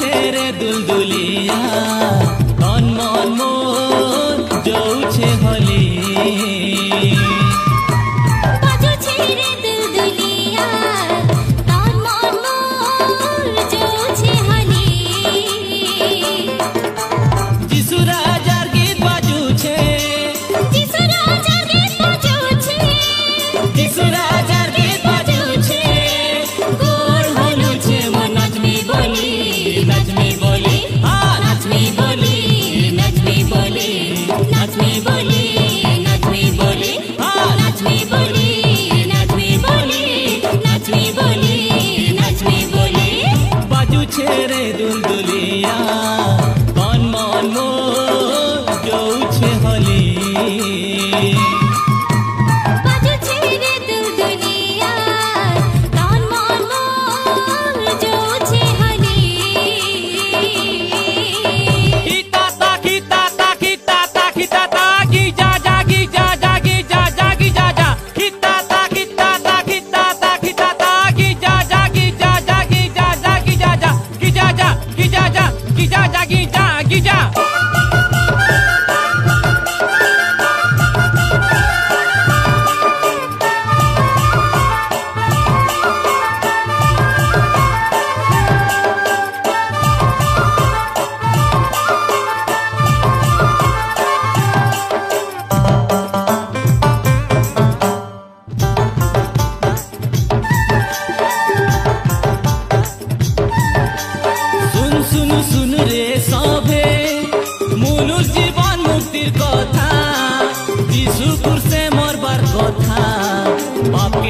छेरे दुलदुलिया मन मौन मोर जो गिजा जागी जा गिजा आपके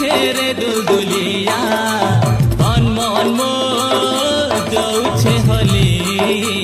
ছেড়ে দুলদুলিয়া মন মন মো যাউছে হলিয়া